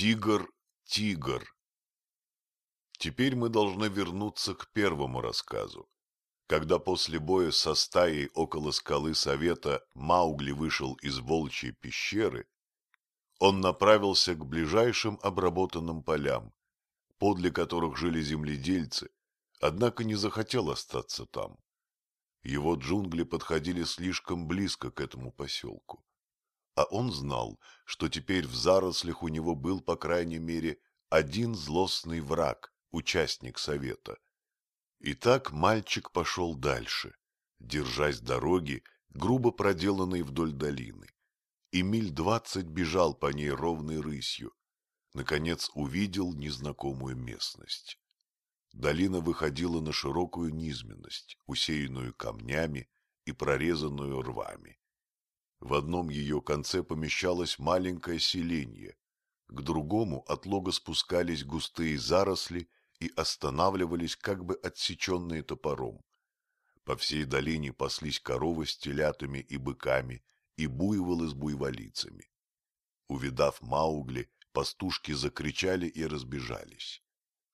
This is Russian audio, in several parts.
Тигр, тигр. Теперь мы должны вернуться к первому рассказу. Когда после боя со стаей около скалы Совета Маугли вышел из волчьей пещеры, он направился к ближайшим обработанным полям, подле которых жили земледельцы, однако не захотел остаться там. Его джунгли подходили слишком близко к этому поселку. А он знал, что теперь в зарослях у него был, по крайней мере, один злостный враг, участник совета. И так мальчик пошел дальше, держась дороги, грубо проделанной вдоль долины. И миль двадцать бежал по ней ровной рысью. Наконец увидел незнакомую местность. Долина выходила на широкую низменность, усеянную камнями и прорезанную рвами. В одном ее конце помещалось маленькое селение, к другому от лога спускались густые заросли и останавливались как бы отсеченные топором. По всей долине паслись коровы с телятами и быками и буйволы с буйволицами. Увидав Маугли, пастушки закричали и разбежались.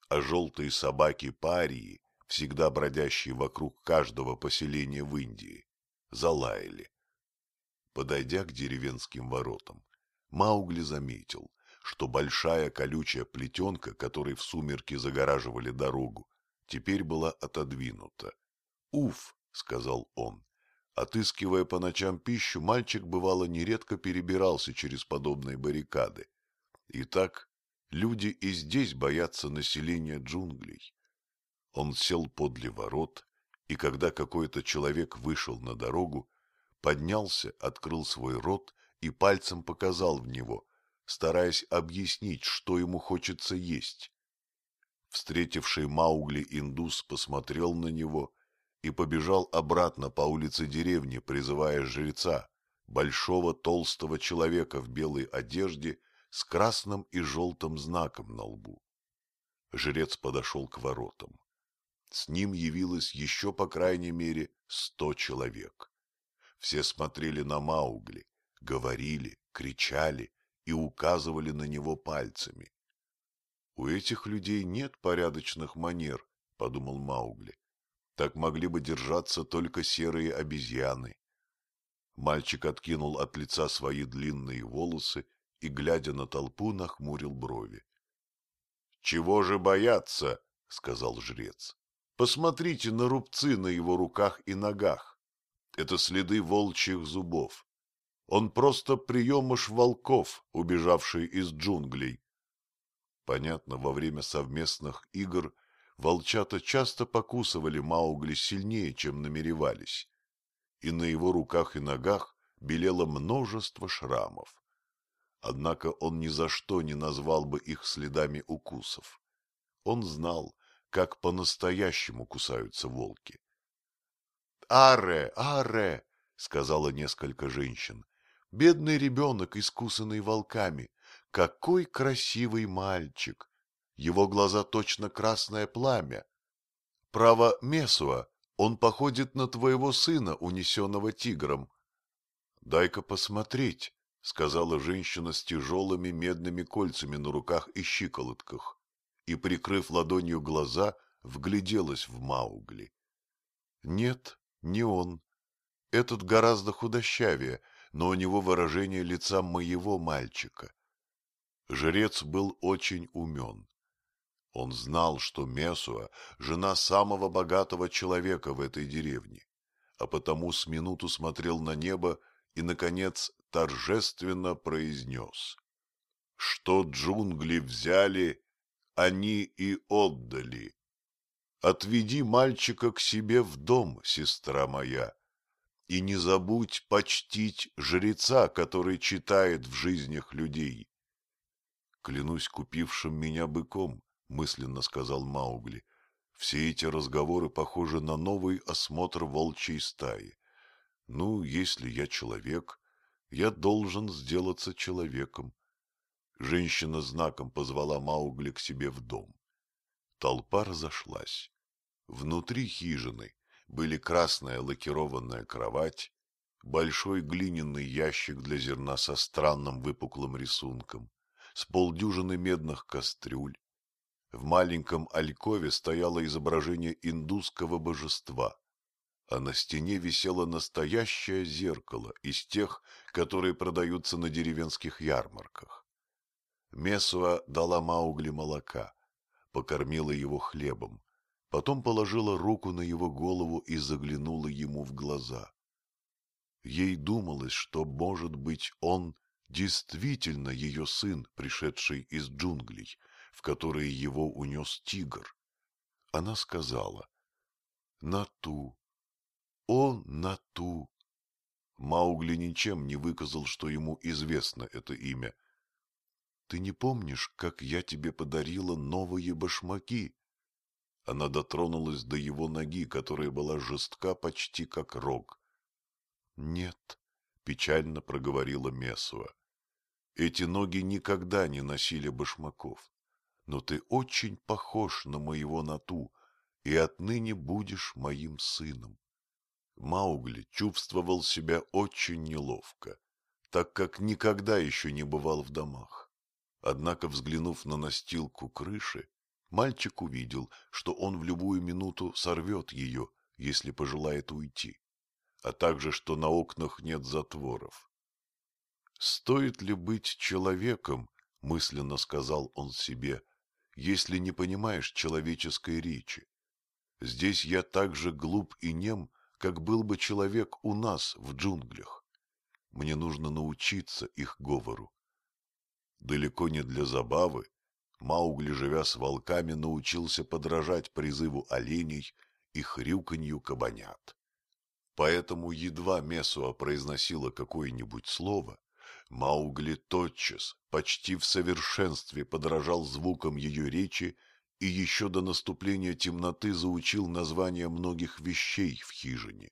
А желтые собаки парии, всегда бродящие вокруг каждого поселения в Индии, залаяли. Подойдя к деревенским воротам, Маугли заметил, что большая колючая плетенка, которой в сумерки загораживали дорогу, теперь была отодвинута. «Уф!» — сказал он. Отыскивая по ночам пищу, мальчик бывало нередко перебирался через подобные баррикады. Итак, люди и здесь боятся населения джунглей. Он сел подле ворот, и когда какой-то человек вышел на дорогу, поднялся, открыл свой рот и пальцем показал в него, стараясь объяснить, что ему хочется есть. Встретивший Маугли индус посмотрел на него и побежал обратно по улице деревни, призывая жреца, большого толстого человека в белой одежде с красным и желтым знаком на лбу. Жрец подошел к воротам. С ним явилось еще, по крайней мере, сто человек. Все смотрели на Маугли, говорили, кричали и указывали на него пальцами. «У этих людей нет порядочных манер», — подумал Маугли. «Так могли бы держаться только серые обезьяны». Мальчик откинул от лица свои длинные волосы и, глядя на толпу, нахмурил брови. «Чего же бояться?» — сказал жрец. «Посмотрите на рубцы на его руках и ногах. Это следы волчьих зубов. Он просто приемыш волков, убежавший из джунглей. Понятно, во время совместных игр волчата часто покусывали Маугли сильнее, чем намеревались, и на его руках и ногах белело множество шрамов. Однако он ни за что не назвал бы их следами укусов. Он знал, как по-настоящему кусаются волки. «Аре, аре!» — сказала несколько женщин. «Бедный ребенок, искусанный волками! Какой красивый мальчик! Его глаза точно красное пламя! Право, Месуа, он походит на твоего сына, унесенного тигром!» «Дай-ка посмотреть!» — сказала женщина с тяжелыми медными кольцами на руках и щиколотках, и, прикрыв ладонью глаза, вгляделась в Маугли. Нет, не он. Этот гораздо худощавее, но у него выражение лица моего мальчика. Жрец был очень умен. Он знал, что Месуа — жена самого богатого человека в этой деревне, а потому с минуту смотрел на небо и, наконец, торжественно произнес. Что джунгли взяли, они и отдали. Отведи мальчика к себе в дом, сестра моя, и не забудь почтить жреца, который читает в жизнях людей. Клянусь купившим меня быком, мысленно сказал Маугли. Все эти разговоры похожи на новый осмотр волчьей стаи. Ну, если я человек, я должен сделаться человеком. Женщина знаком позвала Маугли к себе в дом. Толпа разошлась. Внутри хижины были красная лакированная кровать, большой глиняный ящик для зерна со странным выпуклым рисунком, с полдюжины медных кастрюль. В маленьком алькове стояло изображение индусского божества, а на стене висело настоящее зеркало из тех, которые продаются на деревенских ярмарках. Месуа дала Маугли молока, покормила его хлебом, потом положила руку на его голову и заглянула ему в глаза. Ей думалось, что, может быть, он действительно ее сын, пришедший из джунглей, в которые его унес тигр. Она сказала «Нату, о, Нату». Маугли ничем не выказал, что ему известно это имя. «Ты не помнишь, как я тебе подарила новые башмаки?» Она дотронулась до его ноги, которая была жестка почти как рог. «Нет», — печально проговорила Месуа. «Эти ноги никогда не носили башмаков, но ты очень похож на моего Нату, и отныне будешь моим сыном». Маугли чувствовал себя очень неловко, так как никогда еще не бывал в домах. Однако, взглянув на настилку крыши, мальчик увидел, что он в любую минуту сорвет ее, если пожелает уйти а также, что на окнах нет затворов. «Стоит ли быть человеком, — мысленно сказал он себе, — если не понимаешь человеческой речи? Здесь я так же глуп и нем, как был бы человек у нас в джунглях. Мне нужно научиться их говору. Далеко не для забавы, Маугли, живя с волками, научился подражать призыву оленей и хрюканью кабанят. Поэтому едва Месуа произносила какое-нибудь слово, Маугли тотчас, почти в совершенстве подражал звукам ее речи и еще до наступления темноты заучил названия многих вещей в хижине.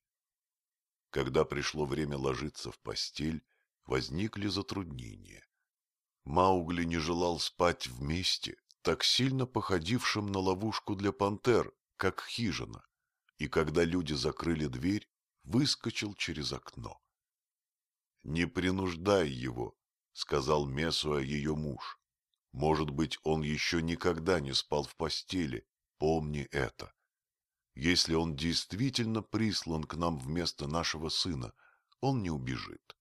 Когда пришло время ложиться в постель, возникли затруднения. Маугли не желал спать вместе, так сильно походившим на ловушку для пантер, как хижина, и когда люди закрыли дверь, выскочил через окно. «Не принуждай его», — сказал Месуа ее муж. «Может быть, он еще никогда не спал в постели, помни это. Если он действительно прислан к нам вместо нашего сына, он не убежит».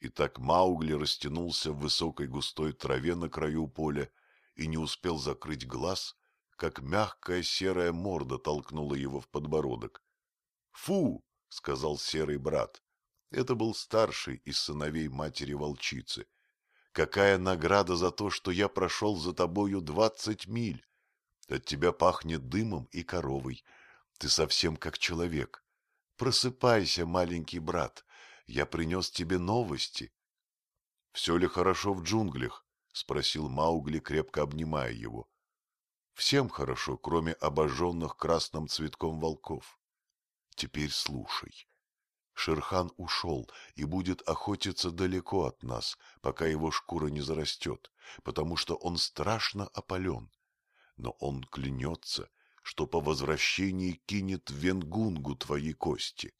Итак Маугли растянулся в высокой густой траве на краю поля и не успел закрыть глаз, как мягкая серая морда толкнула его в подбородок. «Фу!» — сказал серый брат. Это был старший из сыновей матери-волчицы. «Какая награда за то, что я прошел за тобою двадцать миль! От тебя пахнет дымом и коровой. Ты совсем как человек. Просыпайся, маленький брат, я принес тебе новости». «Все ли хорошо в джунглях?» — спросил Маугли, крепко обнимая его. «Всем хорошо, кроме обожженных красным цветком волков. Теперь слушай. Шерхан ушел и будет охотиться далеко от нас, пока его шкура не зарастет, потому что он страшно опален. Но он клянется, что по возвращении кинет Венгунгу твои кости.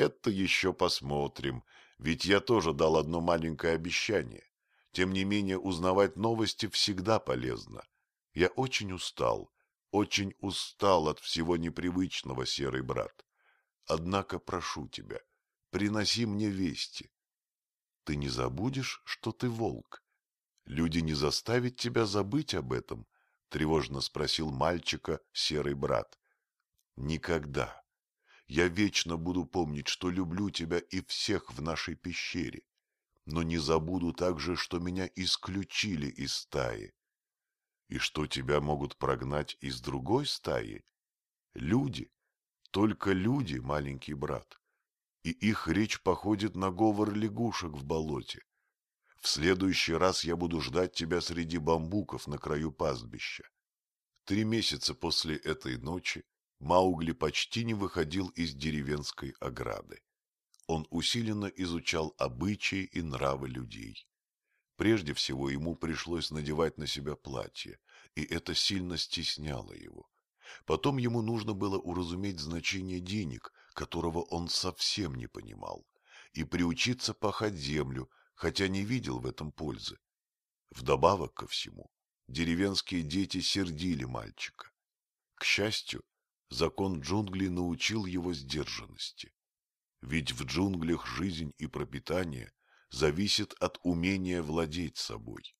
Это еще посмотрим, ведь я тоже дал одно маленькое обещание. Тем не менее, узнавать новости всегда полезно. Я очень устал, очень устал от всего непривычного, серый брат. Однако прошу тебя, приноси мне вести. Ты не забудешь, что ты волк? Люди не заставят тебя забыть об этом? Тревожно спросил мальчика серый брат. Никогда. Я вечно буду помнить, что люблю тебя и всех в нашей пещере. Но не забуду также, что меня исключили из стаи. И что тебя могут прогнать из другой стаи? Люди. Только люди, маленький брат. И их речь походит на говор лягушек в болоте. В следующий раз я буду ждать тебя среди бамбуков на краю пастбища. Три месяца после этой ночи Маугли почти не выходил из деревенской ограды. Он усиленно изучал обычаи и нравы людей. Прежде всего ему пришлось надевать на себя платье, и это сильно стесняло его. Потом ему нужно было уразуметь значение денег, которого он совсем не понимал, и приучиться пахать землю, хотя не видел в этом пользы. Вдобавок ко всему, деревенские дети сердили мальчика. К счастью, закон джунглей научил его сдержанности. Ведь в джунглях жизнь и пропитание зависит от умения владеть собой.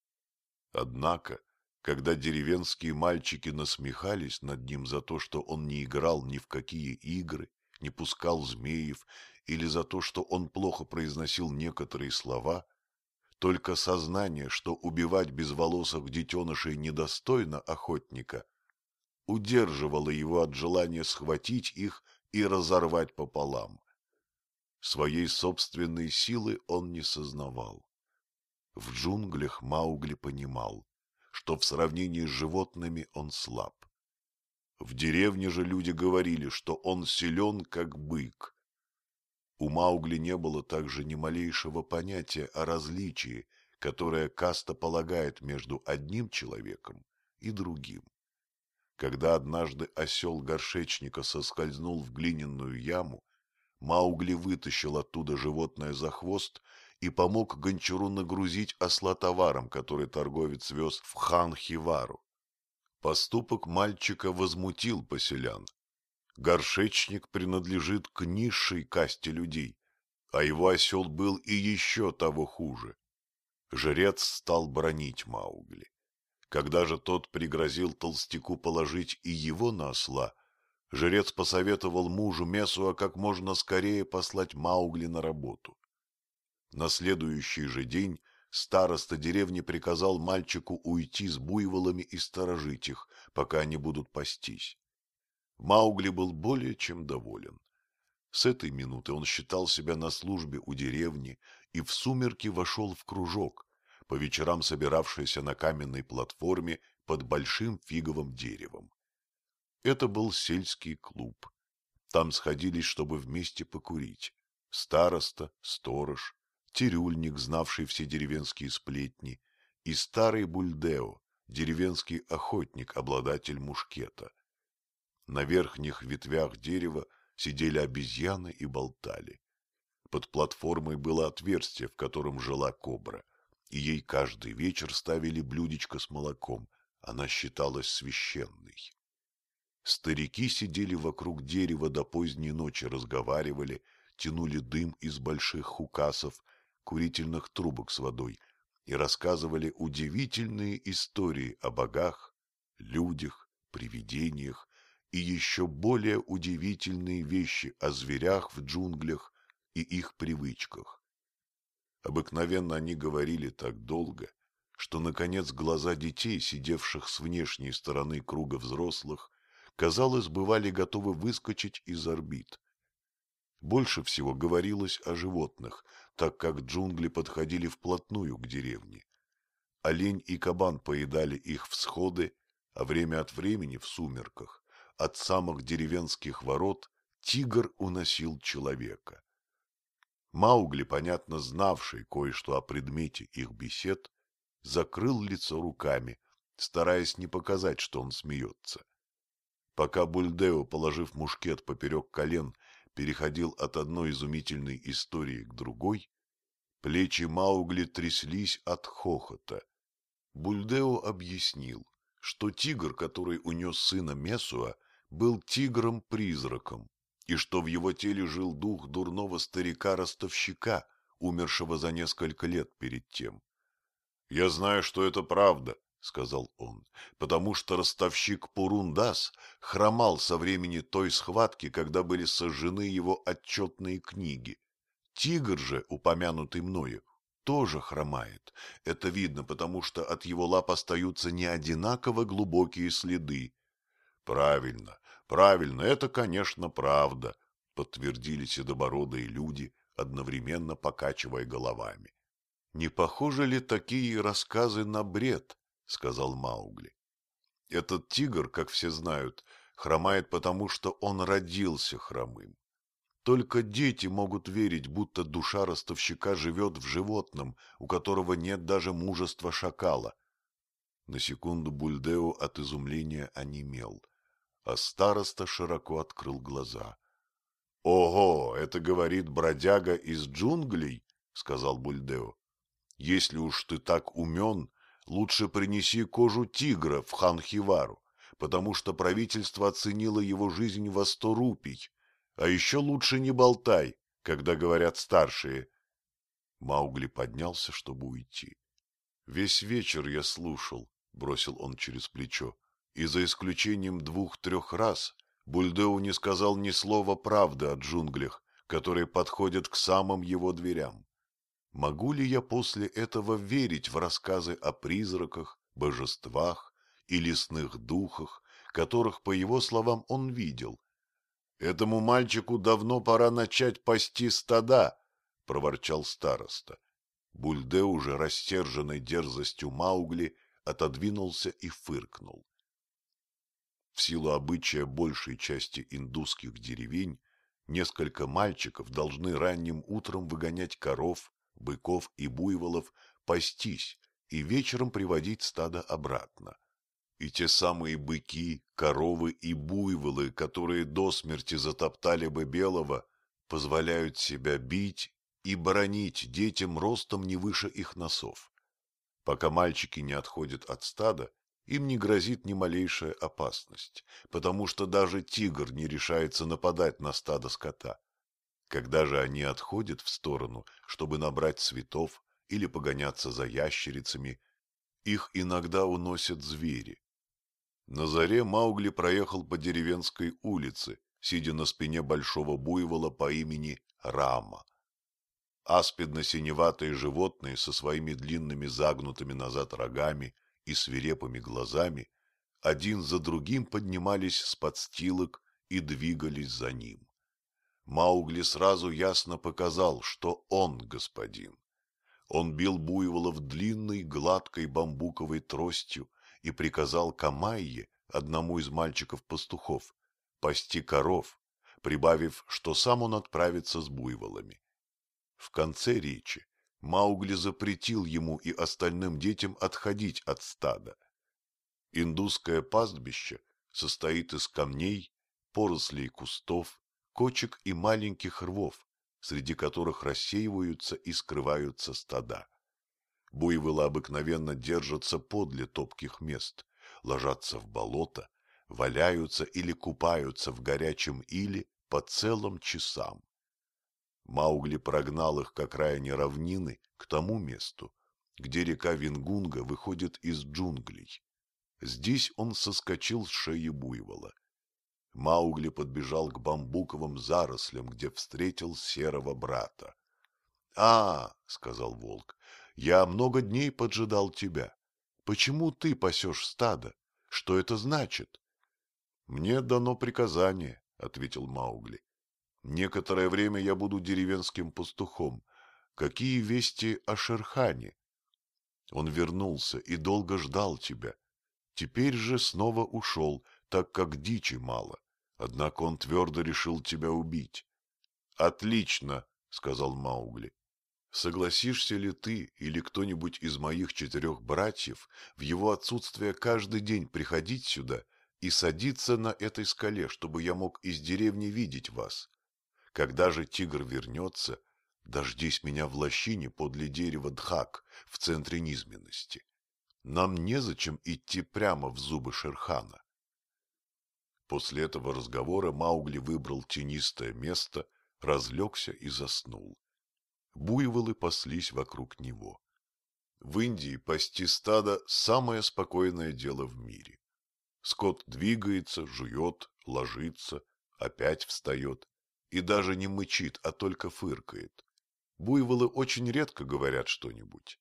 Однако, когда деревенские мальчики насмехались над ним за то, что он не играл ни в какие игры, не пускал змеев, или за то, что он плохо произносил некоторые слова, только сознание, что убивать безволосых детенышей недостойно охотника, удерживало его от желания схватить их и разорвать пополам. Своей собственной силы он не сознавал. В джунглях Маугли понимал, что в сравнении с животными он слаб. В деревне же люди говорили, что он силен, как бык. У Маугли не было также ни малейшего понятия о различии, которое каста полагает между одним человеком и другим. Когда однажды осел горшечника соскользнул в глиняную яму, Маугли вытащил оттуда животное за хвост и помог гончару нагрузить осла товаром, который торговец вез в Хан-Хивару. Поступок мальчика возмутил поселян. Горшечник принадлежит к низшей касте людей, а его осел был и еще того хуже. Жрец стал бронить Маугли. Когда же тот пригрозил толстяку положить и его на осла, жрец посоветовал мужу Месуа как можно скорее послать Маугли на работу. На следующий же день староста деревни приказал мальчику уйти с буйволами и сторожить их, пока они будут пастись. Маугли был более чем доволен. С этой минуты он считал себя на службе у деревни и в сумерки вошел в кружок, по вечерам собиравшийся на каменной платформе под большим фиговым деревом. Это был сельский клуб. Там сходились, чтобы вместе покурить. Староста, сторож, цирюльник, знавший все деревенские сплетни, и старый бульдео, деревенский охотник, обладатель мушкета. На верхних ветвях дерева сидели обезьяны и болтали. Под платформой было отверстие, в котором жила кобра, и ей каждый вечер ставили блюдечко с молоком, она считалась священной. Старики сидели вокруг дерева до поздней ночи, разговаривали, тянули дым из больших хукасов, курительных трубок с водой и рассказывали удивительные истории о богах, людях, привидениях и еще более удивительные вещи о зверях в джунглях и их привычках. Обыкновенно они говорили так долго, что, наконец, глаза детей, сидевших с внешней стороны круга взрослых, казалось, бывали готовы выскочить из орбит. Больше всего говорилось о животных, так как джунгли подходили вплотную к деревне. Олень и кабан поедали их всходы, а время от времени в сумерках от самых деревенских ворот тигр уносил человека. Маугли, понятно знавший кое-что о предмете их бесед, закрыл лицо руками, стараясь не показать, что он смеется. Пока Бульдео, положив мушкет поперек колен, переходил от одной изумительной истории к другой, плечи Маугли тряслись от хохота. Бульдео объяснил, что тигр, который унес сына Месуа, был тигром-призраком, и что в его теле жил дух дурного старика-ростовщика, умершего за несколько лет перед тем. — Я знаю, что это правда, — сказал он, — потому что ростовщик Пурундас хромал со времени той схватки, когда были сожжены его отчетные книги. Тигр же, упомянутый мною, тоже хромает. Это видно, потому что от его лап остаются не одинаково глубокие следы. — Правильно, правильно, это, конечно, правда, — подтвердили седобородые люди, одновременно покачивая головами. Не похожи ли такие рассказы на бред? — сказал Маугли. Этот тигр, как все знают, хромает потому, что он родился хромым. Только дети могут верить, будто душа ростовщика живет в животном, у которого нет даже мужества шакала. На секунду Бульдео от изумления онемел, а староста широко открыл глаза. — Ого, это говорит бродяга из джунглей, — сказал Бульдео. — Если уж ты так умен, лучше принеси кожу тигра в Ханхивару, потому что правительство оценило его жизнь во сто рупий. А еще лучше не болтай, когда говорят старшие. Маугли поднялся, чтобы уйти. Весь вечер я слушал, — бросил он через плечо, — и за исключением двух-трех раз Бульдеу не сказал ни слова правды о джунглях, которые подходят к самым его дверям. Могу ли я после этого верить в рассказы о призраках, божествах и лесных духах, которых, по его словам, он видел? Этому мальчику давно пора начать пасти стада, — проворчал староста. Бульде, уже растерженной дерзостью Маугли, отодвинулся и фыркнул. В силу обычая большей части индусских деревень, несколько мальчиков должны ранним утром выгонять коров, быков и буйволов, пастись и вечером приводить стадо обратно. И те самые быки, коровы и буйволы, которые до смерти затоптали бы белого, позволяют себя бить и бронить детям ростом не выше их носов. Пока мальчики не отходят от стада, им не грозит ни малейшая опасность, потому что даже тигр не решается нападать на стадо скота. Когда же они отходят в сторону, чтобы набрать цветов или погоняться за ящерицами, их иногда уносят звери. На заре Маугли проехал по деревенской улице, сидя на спине большого буйвола по имени Рама. Аспидно-синеватые животные со своими длинными загнутыми назад рогами и свирепыми глазами один за другим поднимались с подстилок и двигались за ним. Маугли сразу ясно показал, что он господин. Он бил буйволов длинной гладкой бамбуковой тростью и приказал Камайе, одному из мальчиков-пастухов, пасти коров, прибавив, что сам он отправится с буйволами. В конце речи Маугли запретил ему и остальным детям отходить от стада. Индусское пастбище состоит из камней, порослей кустов, кочек и маленьких рвов, среди которых рассеиваются и скрываются стада. Буйволы обыкновенно держатся подле топких мест, ложатся в болото, валяются или купаются в горячем иле по целым часам. Маугли прогнал их к окраине равнины, к тому месту, где река Вингунга выходит из джунглей. Здесь он соскочил с шеи буйвола. Маугли подбежал к бамбуковым зарослям, где встретил серого брата. — А, — сказал волк, — я много дней поджидал тебя. Почему ты пасешь стадо? Что это значит? — Мне дано приказание, — ответил Маугли. Некоторое время я буду деревенским пастухом. Какие вести о Шерхане? Он вернулся и долго ждал тебя. Теперь же снова ушел, так как дичи мало. Однако он твердо решил тебя убить. — Отлично, — сказал Маугли. — Согласишься ли ты или кто-нибудь из моих четырех братьев в его отсутствие каждый день приходить сюда и садиться на этой скале, чтобы я мог из деревни видеть вас? Когда же тигр вернется, дождись меня в лощине подле дерева Дхак в центре низменности. Нам незачем идти прямо в зубы Шерхана. После этого разговора Маугли выбрал тенистое место, разлегся и заснул. Буйволы паслись вокруг него. В Индии пасти стадо – самое спокойное дело в мире. Скот двигается, жует, ложится, опять встает и даже не мычит, а только фыркает. Буйволы очень редко говорят что-нибудь.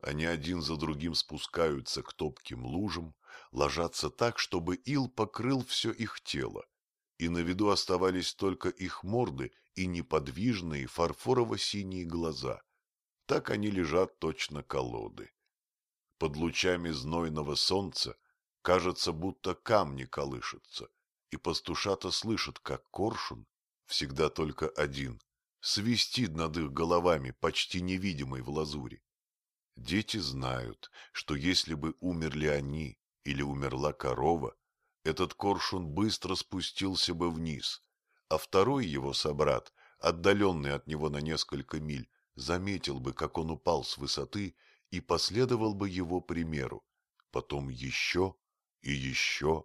Они один за другим спускаются к топким лужам, ложатся так, чтобы ил покрыл все их тело, и на виду оставались только их морды и неподвижные фарфорово-синие глаза. Так они лежат точно колоды. Под лучами знойного солнца кажется, будто камни колышутся, и пастушата слышат, как коршун всегда только один, свистит над их головами, почти невидимый в лазуре. Дети знают, что если бы умерли они или умерла корова, этот коршун быстро спустился бы вниз, а второй его собрат, отдаленный от него на несколько миль, заметил бы, как он упал с высоты и последовал бы его примеру, потом еще и еще,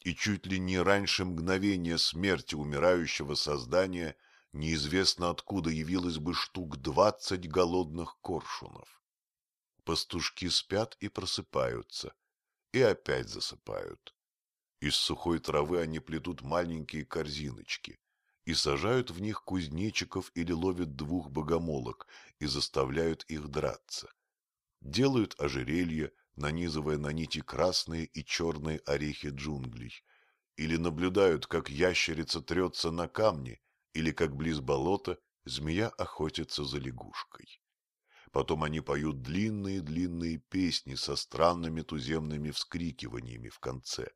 и чуть ли не раньше мгновения смерти умирающего создания неизвестно откуда явилось бы штук двадцать голодных коршунов. Пастушки спят и просыпаются, и опять засыпают. Из сухой травы они плетут маленькие корзиночки и сажают в них кузнечиков или ловят двух богомолок и заставляют их драться. Делают ожерелья, нанизывая на нити красные и черные орехи джунглей, или наблюдают, как ящерица трется на камне, или как близ болота змея охотится за лягушкой. Потом они поют длинные-длинные песни со странными туземными вскрикиваниями в конце.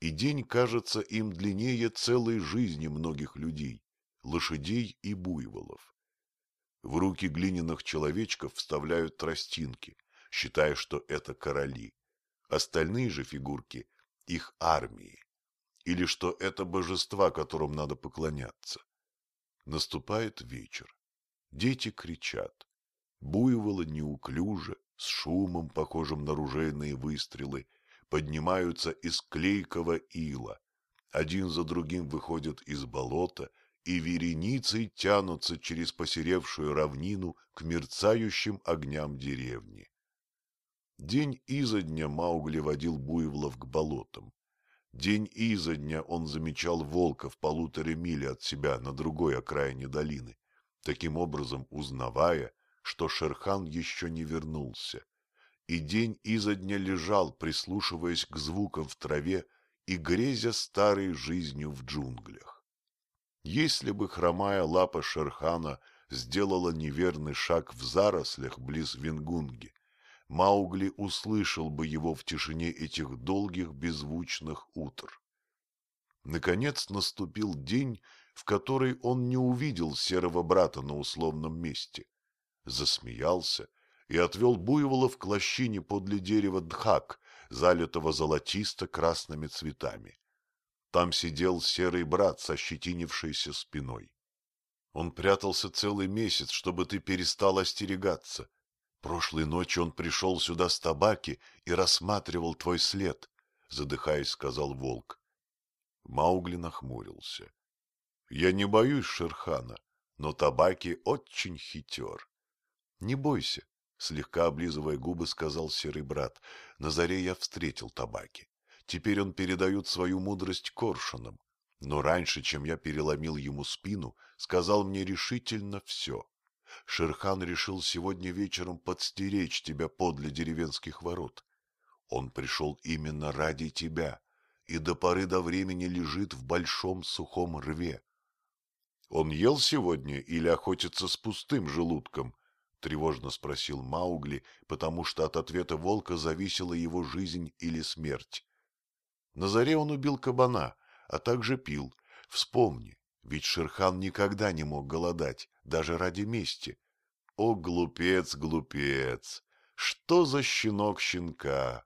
И день кажется им длиннее целой жизни многих людей, лошадей и буйволов. В руки глиняных человечков вставляют тростинки, считая, что это короли. Остальные же фигурки – их армии. Или что это божества, которым надо поклоняться. Наступает вечер. Дети кричат. Буйволы неуклюже, с шумом, похожим на ружейные выстрелы, поднимаются из клейкого ила. Один за другим выходят из болота и вереницей тянутся через посеревшую равнину к мерцающим огням деревни. День изо дня Маугли водил буйволов к болотам. День изо дня он замечал волка в полуторе мили от себя на другой окраине долины, таким образом узнавая, что Шерхан еще не вернулся. И день изо дня лежал, прислушиваясь к звукам в траве и грезя старой жизнью в джунглях. Если бы хромая лапа Шерхана сделала неверный шаг в зарослях близ Вингунги, Маугли услышал бы его в тишине этих долгих беззвучных утр. Наконец наступил день, в который он не увидел серого брата на условном месте. Засмеялся и отвел буйвола к лощине подле дерева дхак, залитого золотисто-красными цветами. Там сидел серый брат со щетинившейся спиной. Он прятался целый месяц, чтобы ты перестал остерегаться, Прошлой ночью он пришел сюда с табаки и рассматривал твой след, — задыхаясь, сказал волк. Маугли нахмурился. — Я не боюсь Шерхана, но табаки очень хитер. — Не бойся, — слегка облизывая губы, сказал серый брат. — На заре я встретил табаки. Теперь он передает свою мудрость коршунам. Но раньше, чем я переломил ему спину, сказал мне решительно все. Шерхан решил сегодня вечером подстеречь тебя подле деревенских ворот. Он пришел именно ради тебя и до поры до времени лежит в большом сухом рве. Он ел сегодня или охотится с пустым желудком? — тревожно спросил Маугли, потому что от ответа волка зависела его жизнь или смерть. На заре он убил кабана, а также пил. Вспомни, ведь Шерхан никогда не мог голодать, даже ради мести. О, глупец, глупец! Что за щенок щенка?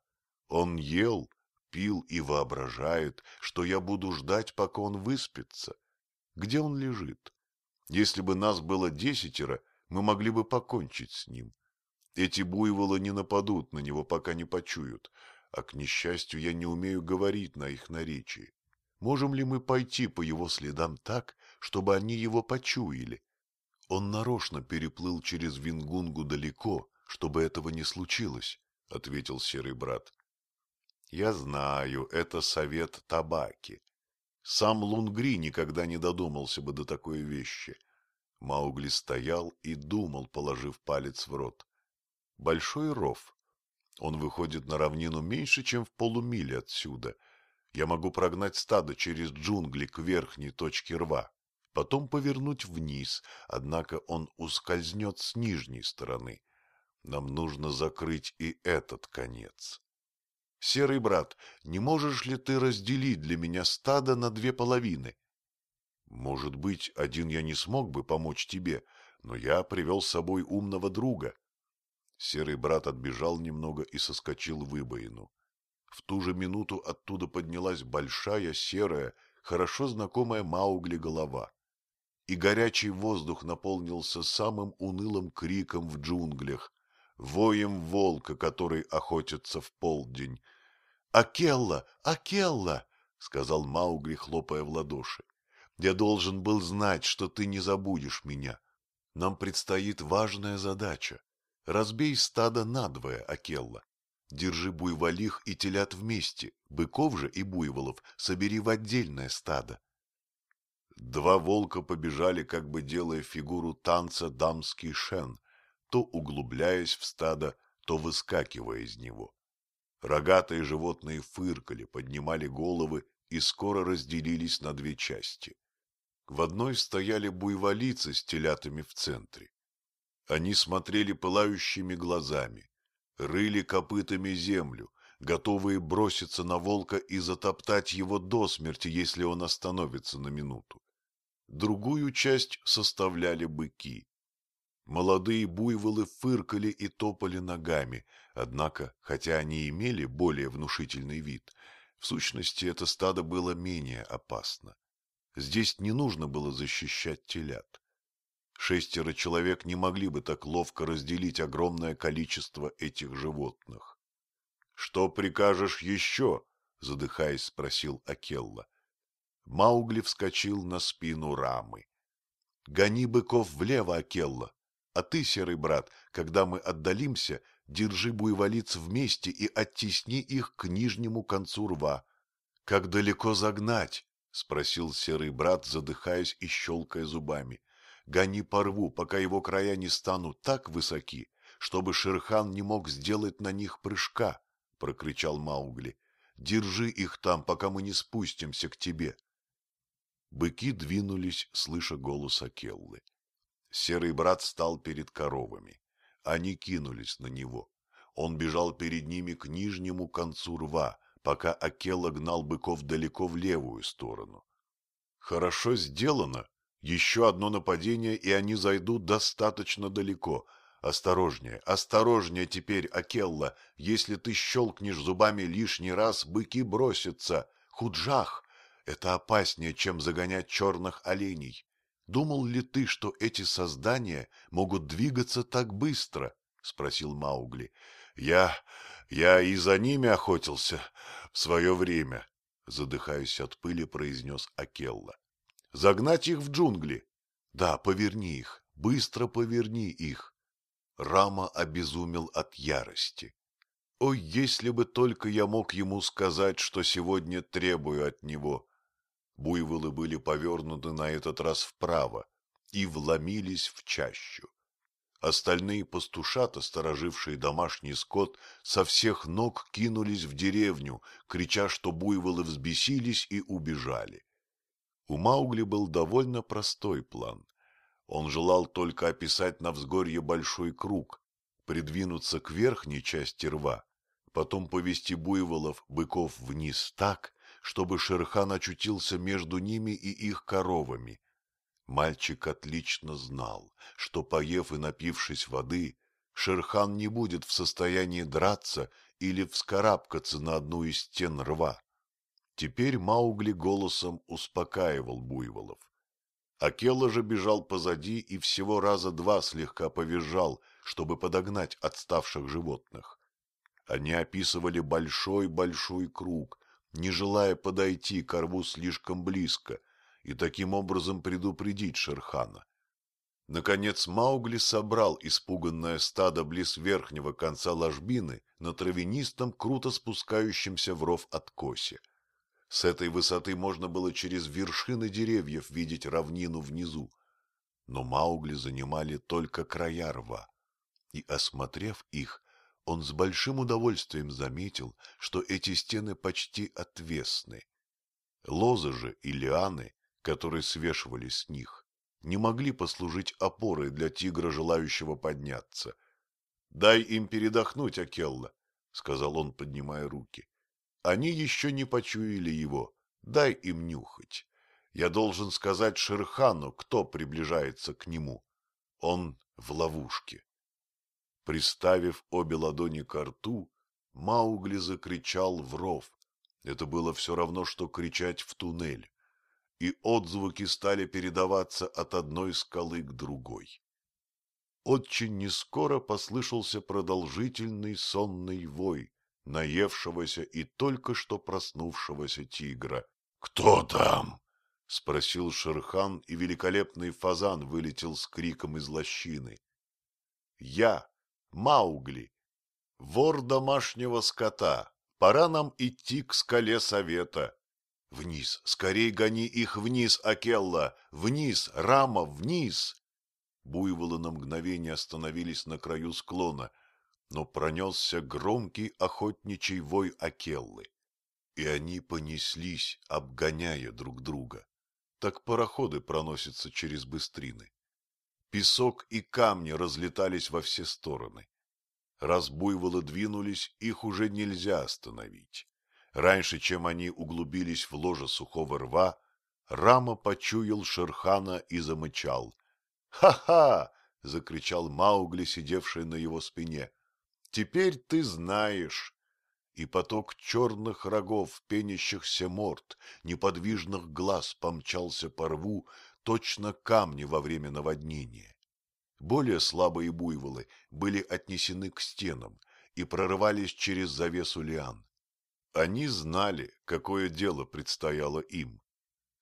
Он ел, пил и воображает, что я буду ждать, пока он выспится. Где он лежит? Если бы нас было десятеро, мы могли бы покончить с ним. Эти буйволы не нападут на него, пока не почуют, а, к несчастью, я не умею говорить на их наречии. Можем ли мы пойти по его следам так, чтобы они его почуяли? Он нарочно переплыл через Вингунгу далеко, чтобы этого не случилось, — ответил серый брат. — Я знаю, это совет табаки. Сам Лунгри никогда не додумался бы до такой вещи. Маугли стоял и думал, положив палец в рот. Большой ров. Он выходит на равнину меньше, чем в полумиле отсюда — я могу прогнать стадо через джунгли к верхней точке рва, потом повернуть вниз, однако он ускользнет с нижней стороны. Нам нужно закрыть и этот конец. Серый брат, не можешь ли ты разделить для меня стадо на две половины? Может быть, один я не смог бы помочь тебе, но я привел с собой умного друга. Серый брат отбежал немного и соскочил в выбоину. В ту же минуту оттуда поднялась большая, серая, хорошо знакомая Маугли голова. И горячий воздух наполнился самым унылым криком в джунглях. воем волка, который охотится в полдень. «Акелла! Акелла!» — сказал Маугли, хлопая в ладоши. «Я должен был знать, что ты не забудешь меня. Нам предстоит важная задача. Разбей стадо надвое, Акелла. Держи буйволих и телят вместе, быков же и буйволов собери в отдельное стадо. Два волка побежали, как бы делая фигуру танца дамский шен, то углубляясь в стадо, то выскакивая из него. Рогатые животные фыркали, поднимали головы и скоро разделились на две части. В одной стояли буйволицы с телятами в центре. Они смотрели пылающими глазами, рыли копытами землю, готовые броситься на волка и затоптать его до смерти, если он остановится на минуту. Другую часть составляли быки. Молодые буйволы фыркали и топали ногами, однако, хотя они имели более внушительный вид, в сущности это стадо было менее опасно. Здесь не нужно было защищать телят. Шестеро человек не могли бы так ловко разделить огромное количество этих животных. — Что прикажешь еще? — задыхаясь, спросил Акелла. Маугли вскочил на спину рамы. — Гони быков влево, Акелла, а ты, серый брат, когда мы отдалимся, держи буйволиц вместе и оттесни их к нижнему концу рва. — Как далеко загнать? — спросил серый брат, задыхаясь и щелкая зубами. Гони по рву, пока его края не станут так высоки, чтобы Шерхан не мог сделать на них прыжка, — прокричал Маугли. — Держи их там, пока мы не спустимся к тебе. Быки двинулись, слыша голос Акеллы. Серый брат стал перед коровами. Они кинулись на него. Он бежал перед ними к нижнему концу рва, пока Акелла гнал быков далеко в левую сторону. — Хорошо сделано, еще одно нападение, и они зайдут достаточно далеко. Осторожнее, осторожнее теперь, Акелла. Если ты щелкнешь зубами лишний раз, быки бросятся. Худжах! Это опаснее, чем загонять черных оленей. Думал ли ты, что эти создания могут двигаться так быстро? — спросил Маугли. — Я... я и за ними охотился в свое время, — задыхаясь от пыли, произнес Акелла. Загнать их в джунгли. Да, поверни их, быстро поверни их. Рама обезумел от ярости. Ой, если бы только я мог ему сказать, что сегодня требую от него. Буйволы были повернуты на этот раз вправо и вломились в чащу. Остальные пастушата, сторожившие домашний скот, со всех ног кинулись в деревню, крича, что буйволы взбесились и убежали. У Маугли был довольно простой план. Он желал только описать на взгорье большой круг, придвинуться к верхней части рва, потом повести буйволов, быков вниз так, чтобы Шерхан очутился между ними и их коровами. Мальчик отлично знал, что, поев и напившись воды, Шерхан не будет в состоянии драться или вскарабкаться на одну из стен рва. Теперь Маугли голосом успокаивал буйволов. Акела же бежал позади и всего раза два слегка повизжал, чтобы подогнать отставших животных. Они описывали большой-большой круг, не желая подойти к рву слишком близко и таким образом предупредить Шерхана. Наконец Маугли собрал испуганное стадо близ верхнего конца ложбины на травянистом, круто спускающемся в ров откосе. С этой высоты можно было через вершины деревьев видеть равнину внизу. Но Маугли занимали только края рва. И, осмотрев их, он с большим удовольствием заметил, что эти стены почти отвесны. Лозы же и лианы, которые свешивались с них, не могли послужить опорой для тигра, желающего подняться. — Дай им передохнуть, Акелла, — сказал он, поднимая руки. Они еще не почуяли его. Дай им нюхать. Я должен сказать Шерхану, кто приближается к нему. Он в ловушке. Приставив обе ладони к рту, Маугли закричал в ров. Это было все равно, что кричать в туннель. И отзвуки стали передаваться от одной скалы к другой. очень нескоро послышался продолжительный сонный вой наевшегося и только что проснувшегося тигра. — Кто там? — спросил Шерхан, и великолепный фазан вылетел с криком из лощины. — Я, Маугли, вор домашнего скота, пора нам идти к скале совета. Вниз, скорей гони их вниз, Акелла, вниз, Рама, вниз! Буйволы на мгновение остановились на краю склона, но пронесся громкий охотничий вой Акеллы, и они понеслись, обгоняя друг друга. Так пароходы проносятся через быстрины. Песок и камни разлетались во все стороны. Раз буйволы двинулись, их уже нельзя остановить. Раньше, чем они углубились в ложе сухого рва, Рама почуял Шерхана и замычал. «Ха-ха!» — закричал Маугли, сидевший на его спине. «Теперь ты знаешь!» И поток черных рогов, пенящихся морд, неподвижных глаз помчался по рву, точно камни во время наводнения. Более слабые буйволы были отнесены к стенам и прорывались через завесу лиан. Они знали, какое дело предстояло им.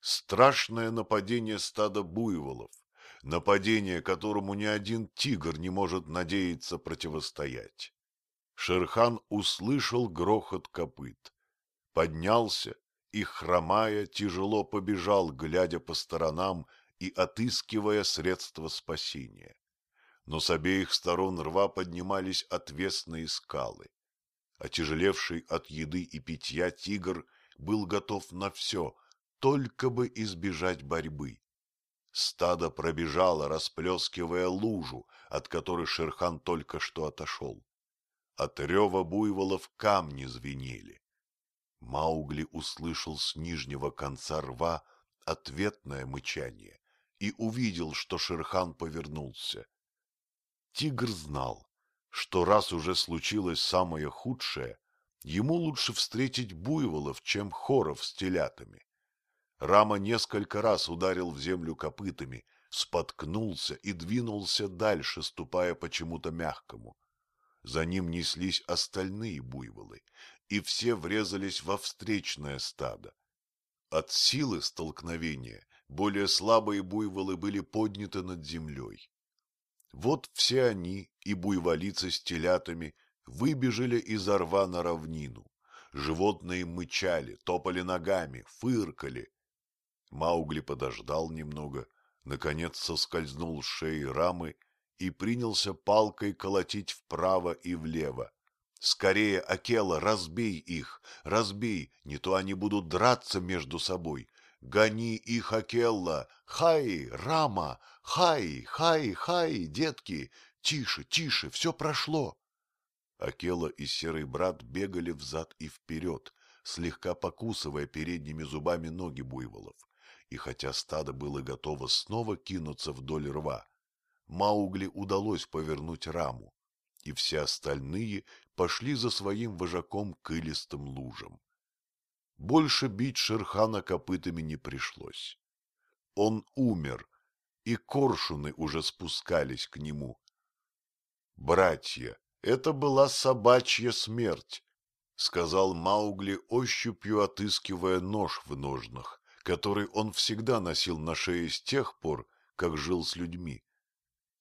Страшное нападение стада буйволов, нападение, которому ни один тигр не может надеяться противостоять. Шерхан услышал грохот копыт, поднялся и, хромая, тяжело побежал, глядя по сторонам и отыскивая средства спасения но с обеих сторон рва поднимались отвесные скалы. Отяжелевший от еды и питья тигр был готов на все, только бы избежать борьбы. Стадо пробежало, расплескивая лужу, от которой Шерхан только что отошел. От рева буйволов камни звенели. Маугли услышал с нижнего конца рва ответное мычание и увидел, что Шерхан повернулся. Тигр знал, что раз уже случилось самое худшее, ему лучше встретить буйволов, чем хоров с телятами. Рама несколько раз ударил в землю копытами, споткнулся и двинулся дальше, ступая почему-то мягкому. За ним неслись остальные буйволы, и все врезались во встречное стадо. От силы столкновения более слабые буйволы были подняты над землей. Вот все они и буйволицы с телятами выбежали из рва на равнину. Животные мычали, топали ногами, фыркали. Маугли подождал немного, наконец соскользнул с шеи рамы и принялся палкой колотить вправо и влево. Скорее, Акела, разбей их, разбей, не то они будут драться между собой. Гони их, Акелла! Хай, Рама! Хай, хай, хай, детки! Тише, тише, все прошло!» Акела и серый брат бегали взад и вперед, слегка покусывая передними зубами ноги буйволов. И хотя стадо было готово снова кинуться вдоль рва, Маугли удалось повернуть раму, и все остальные пошли за своим вожаком к илистым лужам. Больше бить Шерхана копытами не пришлось. Он умер, и коршуны уже спускались к нему. «Братья, это была собачья смерть», — сказал Маугли, ощупью отыскивая нож в ножнах, который он всегда носил на шее с тех пор, как жил с людьми.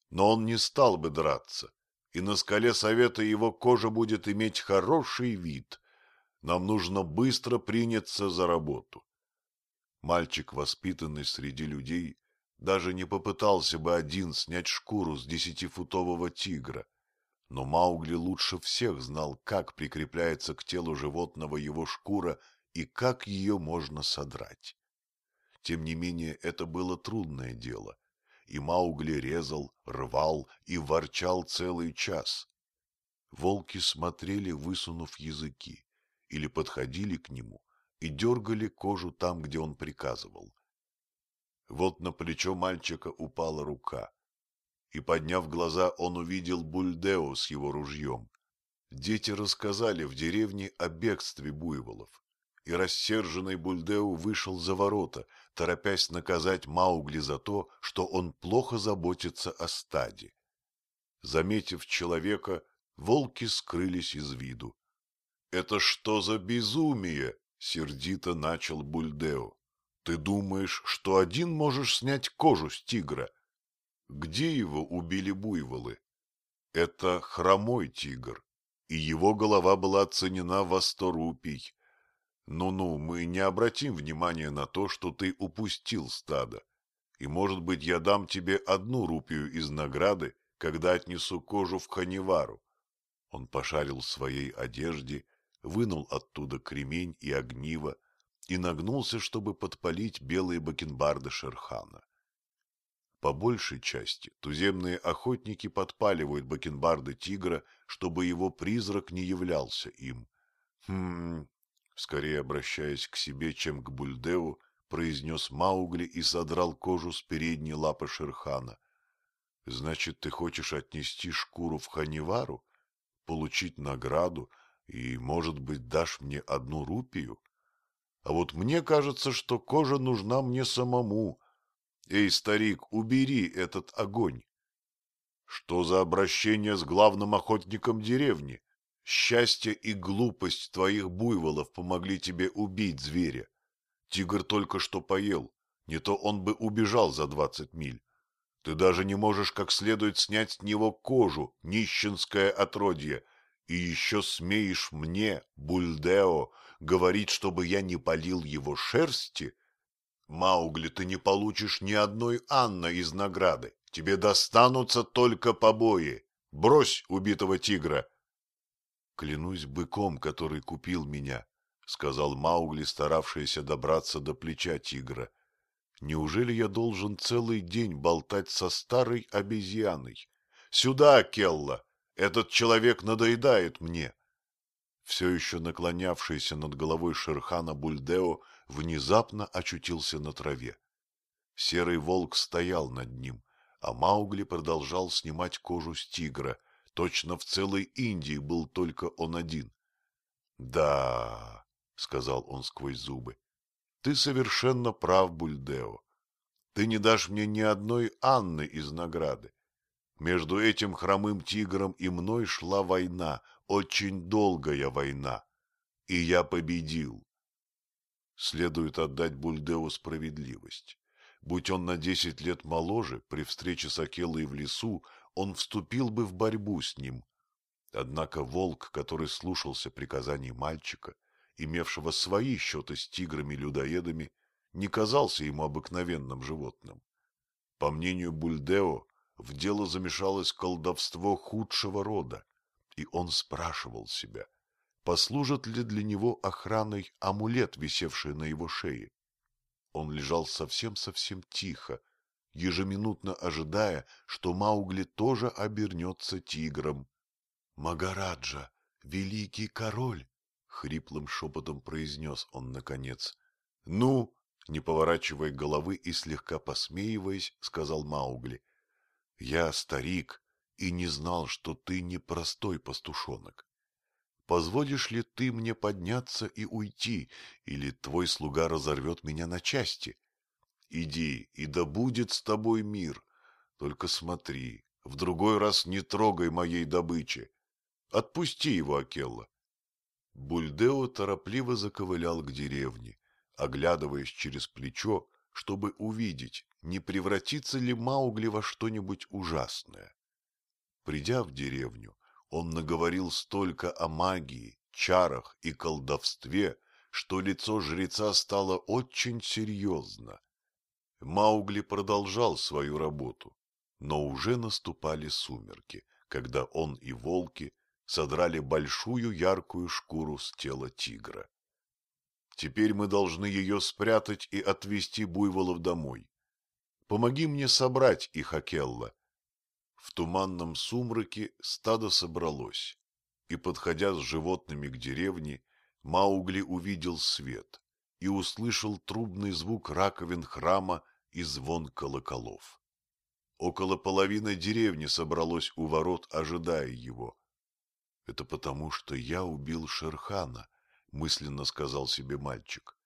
Но он не стал бы драться, и на скале совета его кожа будет иметь хороший вид, нам нужно быстро приняться за работу. Мальчик, воспитанный среди людей, даже не попытался бы один снять шкуру с десятифутового тигра. Но Маугли лучше всех знал, как прикрепляется к телу животного его шкура и как ее можно содрать. Тем не менее, это было трудное дело, и Маугли резал, рвал и ворчал целый час. Волки смотрели, высунув языки или подходили к нему и дергали кожу там, где он приказывал. Вот на плечо мальчика упала рука, и, подняв глаза, он увидел Бульдео с его ружьем. Дети рассказали в деревне о бегстве буйволов, и рассерженный Бульдео вышел за ворота, торопясь наказать Маугли за то, что он плохо заботится о стаде. Заметив человека, волки скрылись из виду. — Это что за безумие? — сердито начал Бульдео. — Ты думаешь, что один можешь снять кожу с тигра? Где его убили буйволы? Это хромой тигр, и его голова была оценена во сто рупий. Ну-ну, мы не обратим внимания на то, что ты упустил стадо. И, может быть, я дам тебе одну рупию из награды, когда отнесу кожу в Ханивару. Он пошарил в своей одежде, вынул оттуда кремень и огниво и нагнулся, чтобы подпалить белые бакенбарды Шерхана. По большей части туземные охотники подпаливают бакенбарды тигра, чтобы его призрак не являлся им. Хм, скорее обращаясь к себе, чем к Бульдеу, произнес Маугли и содрал кожу с передней лапы Шерхана. — Значит, ты хочешь отнести шкуру в Ханивару, получить награду и, может быть, дашь мне одну рупию? А вот мне кажется, что кожа нужна мне самому, Эй, старик, убери этот огонь. Что за обращение с главным охотником деревни? Счастье и глупость твоих буйволов помогли тебе убить зверя. Тигр только что поел, не то он бы убежал за двадцать миль. Ты даже не можешь как следует снять с него кожу, нищенское отродье, и еще смеешь мне, Бульдео, говорить, чтобы я не полил его шерсти? Маугли, ты не получишь ни одной Анна из награды. Тебе достанутся только побои. Брось убитого тигра. Клянусь быком, который купил меня, — сказал Маугли, старавшийся добраться до плеча тигра. Неужели я должен целый день болтать со старой обезьяной? Сюда, Келла! Этот человек надоедает мне. Все еще наклонявшийся над головой Шерхана Бульдео внезапно очутился на траве. Серый волк стоял над ним, а Маугли продолжал снимать кожу с тигра. Точно в целой Индии был только он один. — Да, — сказал он сквозь зубы, — ты совершенно прав, Бульдео. Ты не дашь мне ни одной Анны из награды. Между этим хромым тигром и мной шла война, очень долгая война, и я победил. Следует отдать Бульдеу справедливость. Будь он на десять лет моложе, при встрече с Акелой в лесу, он вступил бы в борьбу с ним. Однако волк, который слушался приказаний мальчика, имевшего свои счеты с тиграми-людоедами, не казался ему обыкновенным животным. По мнению Бульдео, в дело замешалось колдовство худшего рода, и он спрашивал себя, послужит ли для него охраной амулет, висевший на его шее. Он лежал совсем-совсем тихо, ежеминутно ожидая, что Маугли тоже обернется тигром. — Магараджа, великий король! — хриплым шепотом произнес он наконец. — Ну, не поворачивая головы и слегка посмеиваясь, сказал Маугли. — Я старик и не знал, что ты непростой пастушонок. Позволишь ли ты мне подняться и уйти, или твой слуга разорвет меня на части? Иди, и да будет с тобой мир. Только смотри, в другой раз не трогай моей добычи. Отпусти его, Акелла. Бульдео торопливо заковылял к деревне, оглядываясь через плечо, чтобы увидеть, не превратится ли Маугли во что-нибудь ужасное. Придя в деревню, он наговорил столько о магии, чарах и колдовстве, что лицо жреца стало очень серьезно. Маугли продолжал свою работу, но уже наступали сумерки, когда он и волки содрали большую яркую шкуру с тела тигра. Теперь мы должны ее спрятать и отвезти буйволов домой. Помоги мне собрать их, Акелла, в туманном сумраке стадо собралось, и, подходя с животными к деревне, Маугли увидел свет и услышал трубный звук раковин храма и звон колоколов. Около половины деревни собралось у ворот, ожидая его. — Это потому, что я убил Шерхана, — мысленно сказал себе мальчик.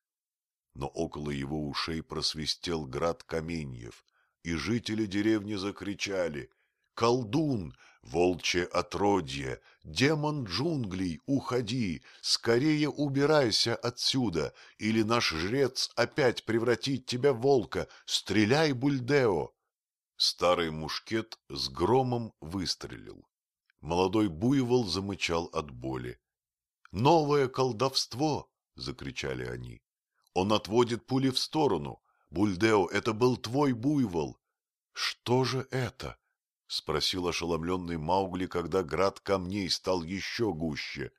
Но около его ушей просвистел град каменьев, и жители деревни закричали колдун, волчье отродье, демон джунглей, уходи, скорее убирайся отсюда, или наш жрец опять превратит тебя в волка, стреляй, Бульдео!» Старый мушкет с громом выстрелил. Молодой буйвол замычал от боли. «Новое колдовство!» — закричали они. «Он отводит пули в сторону. Бульдео, это был твой буйвол!» «Что же это?» — спросил ошеломленный Маугли, когда град камней стал еще гуще.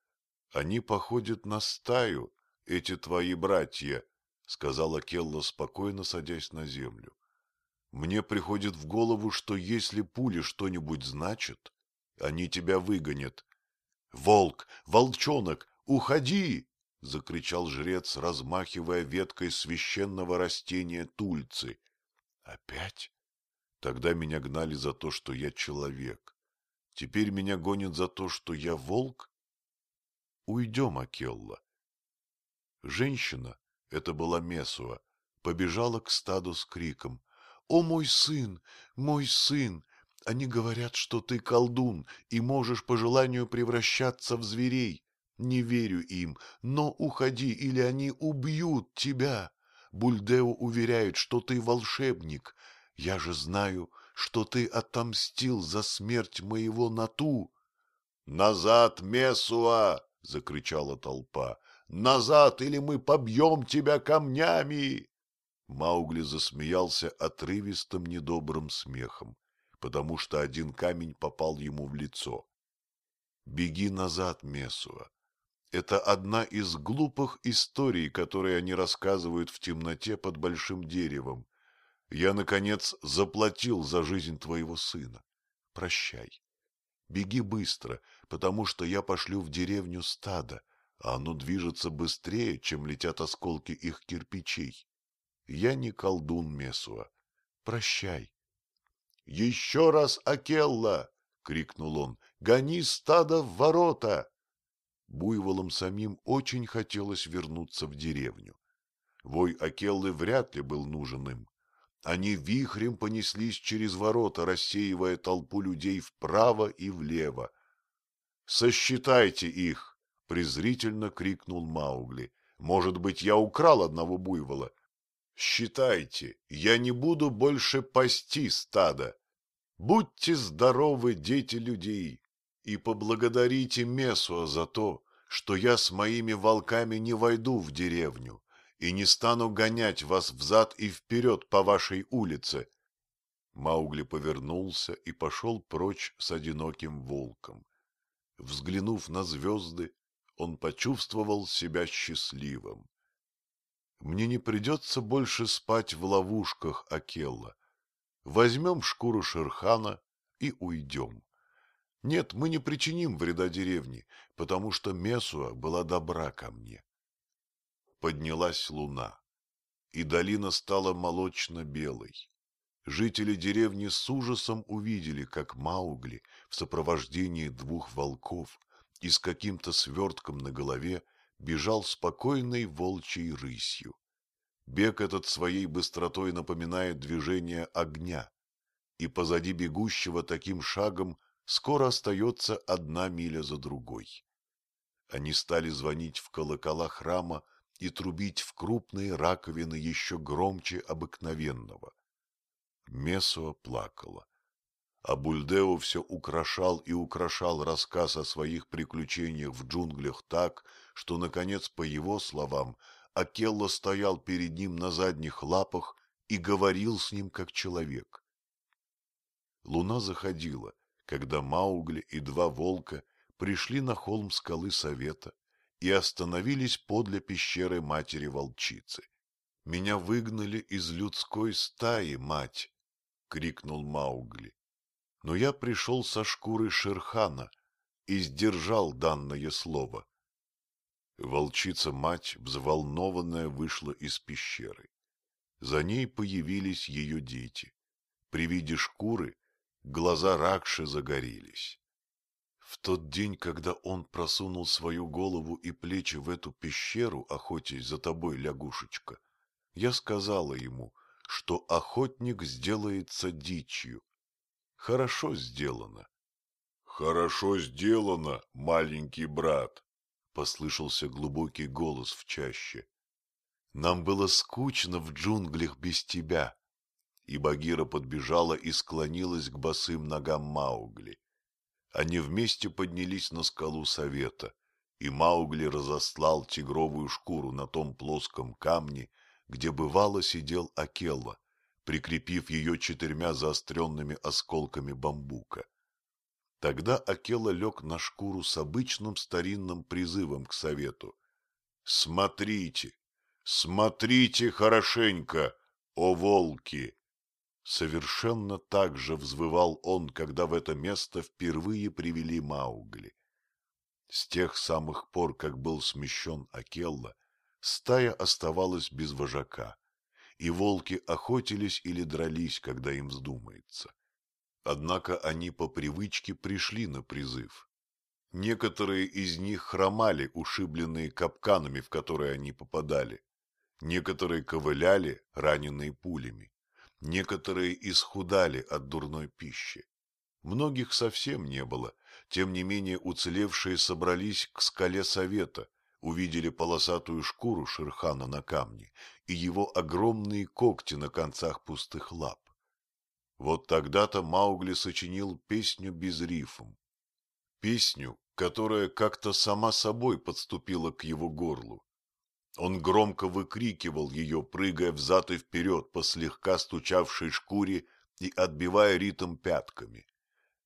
— Они походят на стаю, эти твои братья, — сказала Келла, спокойно садясь на землю. — Мне приходит в голову, что если пули что-нибудь значат, они тебя выгонят. — Волк, волчонок, уходи! — закричал жрец, размахивая веткой священного растения тульцы. — Опять? Тогда меня гнали за то, что я человек. Теперь меня гонят за то, что я волк? Уйдем, Акелла. Женщина, это была Месуа, побежала к стаду с криком. «О, мой сын, мой сын! Они говорят, что ты колдун и можешь по желанию превращаться в зверей. Не верю им, но уходи, или они убьют тебя. Бульдео уверяет, что ты волшебник, я же знаю, что ты отомстил за смерть моего Нату. — Назад, Месуа! — закричала толпа. — Назад, или мы побьем тебя камнями! Маугли засмеялся отрывистым недобрым смехом, потому что один камень попал ему в лицо. — Беги назад, Месуа. Это одна из глупых историй, которые они рассказывают в темноте под большим деревом, я, наконец, заплатил за жизнь твоего сына. Прощай. Беги быстро, потому что я пошлю в деревню стадо, а оно движется быстрее, чем летят осколки их кирпичей. Я не колдун Месуа. Прощай. — Еще раз, Акелла! — крикнул он. — Гони стадо в ворота! Буйволам самим очень хотелось вернуться в деревню. Вой Акеллы вряд ли был нужен им. Они вихрем понеслись через ворота, рассеивая толпу людей вправо и влево. «Сосчитайте их!» — презрительно крикнул Маугли. «Может быть, я украл одного буйвола? Считайте, я не буду больше пасти стада. Будьте здоровы, дети людей, и поблагодарите Месуа за то, что я с моими волками не войду в деревню, и не стану гонять вас взад и вперед по вашей улице. Маугли повернулся и пошел прочь с одиноким волком. Взглянув на звезды, он почувствовал себя счастливым. Мне не придется больше спать в ловушках Акелла. Возьмем шкуру Шерхана и уйдем. Нет, мы не причиним вреда деревне, потому что Месуа была добра ко мне поднялась луна, и долина стала молочно-белой. Жители деревни с ужасом увидели, как Маугли в сопровождении двух волков и с каким-то свертком на голове бежал спокойной волчьей рысью. Бег этот своей быстротой напоминает движение огня, и позади бегущего таким шагом скоро остается одна миля за другой. Они стали звонить в колокола храма, и трубить в крупные раковины еще громче обыкновенного. Месуа плакала. А Бульдео все украшал и украшал рассказ о своих приключениях в джунглях так, что, наконец, по его словам, Акелла стоял перед ним на задних лапах и говорил с ним как человек. Луна заходила, когда Маугли и два волка пришли на холм скалы Совета и остановились подле пещеры матери-волчицы. — Меня выгнали из людской стаи, мать! — крикнул Маугли. — Но я пришел со шкуры Шерхана и сдержал данное слово. Волчица-мать, взволнованная, вышла из пещеры. За ней появились ее дети. При виде шкуры глаза Ракши загорелись. В тот день, когда он просунул свою голову и плечи в эту пещеру, охотясь за тобой, лягушечка, я сказала ему, что охотник сделается дичью. хорошо сделано. «Хорошо сделано, маленький брат», — послышался глубокий голос в чаще. «Нам было скучно в джунглях без тебя». И Багира подбежала и склонилась к босым ногам Маугли. Они вместе поднялись на скалу совета, и Маугли разослал тигровую шкуру на том плоском камне, где бывало сидел Акелла, прикрепив ее четырьмя заостренными осколками бамбука. Тогда Акела лег на шкуру с обычным старинным призывом к совету. «Смотрите, смотрите хорошенько, о волки!» Совершенно так же взвывал он, когда в это место впервые привели Маугли. С тех самых пор, как был смещен Акелла, стая оставалась без вожака, и волки охотились или дрались, когда им вздумается. Однако они по привычке пришли на призыв. Некоторые из них хромали, ушибленные капканами, в которые они попадали. Некоторые ковыляли, раненые пулями. Некоторые исхудали от дурной пищи. Многих совсем не было, тем не менее уцелевшие собрались к скале совета, увидели полосатую шкуру Шерхана на камне и его огромные когти на концах пустых лап. Вот тогда-то Маугли сочинил песню без рифм. Песню, которая как-то сама собой подступила к его горлу. Он громко выкрикивал ее, прыгая взад и вперед по слегка стучавшей шкуре и отбивая ритм пятками.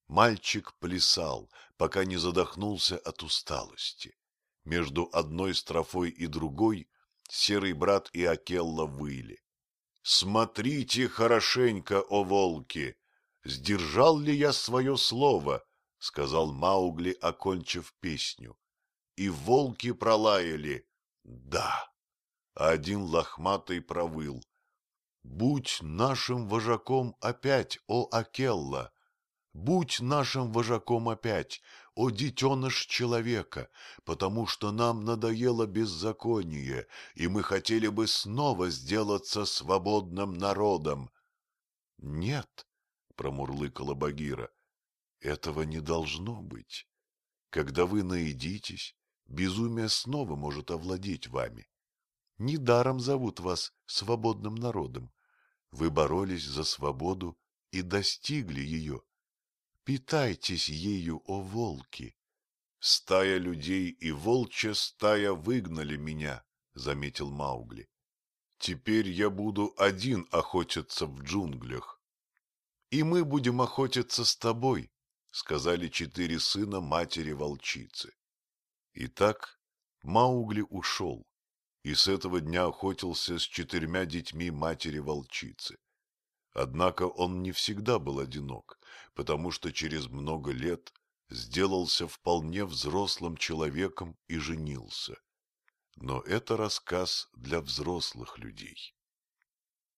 Мальчик плясал, пока не задохнулся от усталости. Между одной строфой и другой серый брат и Акелла выли. Смотрите хорошенько, о волки! Сдержал ли я свое слово? — сказал Маугли, окончив песню. И волки пролаяли. Да. один лохматый провыл. Будь нашим вожаком опять, о Акелла! Будь нашим вожаком опять, о детеныш человека, потому что нам надоело беззаконие, и мы хотели бы снова сделаться свободным народом. — Нет, — промурлыкала Багира, — этого не должно быть. Когда вы наедитесь, безумие снова может овладеть вами. Недаром зовут вас свободным народом. Вы боролись за свободу и достигли ее. Питайтесь ею, о волки! Стая людей и волчья стая выгнали меня, — заметил Маугли. Теперь я буду один охотиться в джунглях. И мы будем охотиться с тобой, — сказали четыре сына матери-волчицы. Итак, Маугли ушел, и с этого дня охотился с четырьмя детьми матери-волчицы. Однако он не всегда был одинок, потому что через много лет сделался вполне взрослым человеком и женился. Но это рассказ для взрослых людей.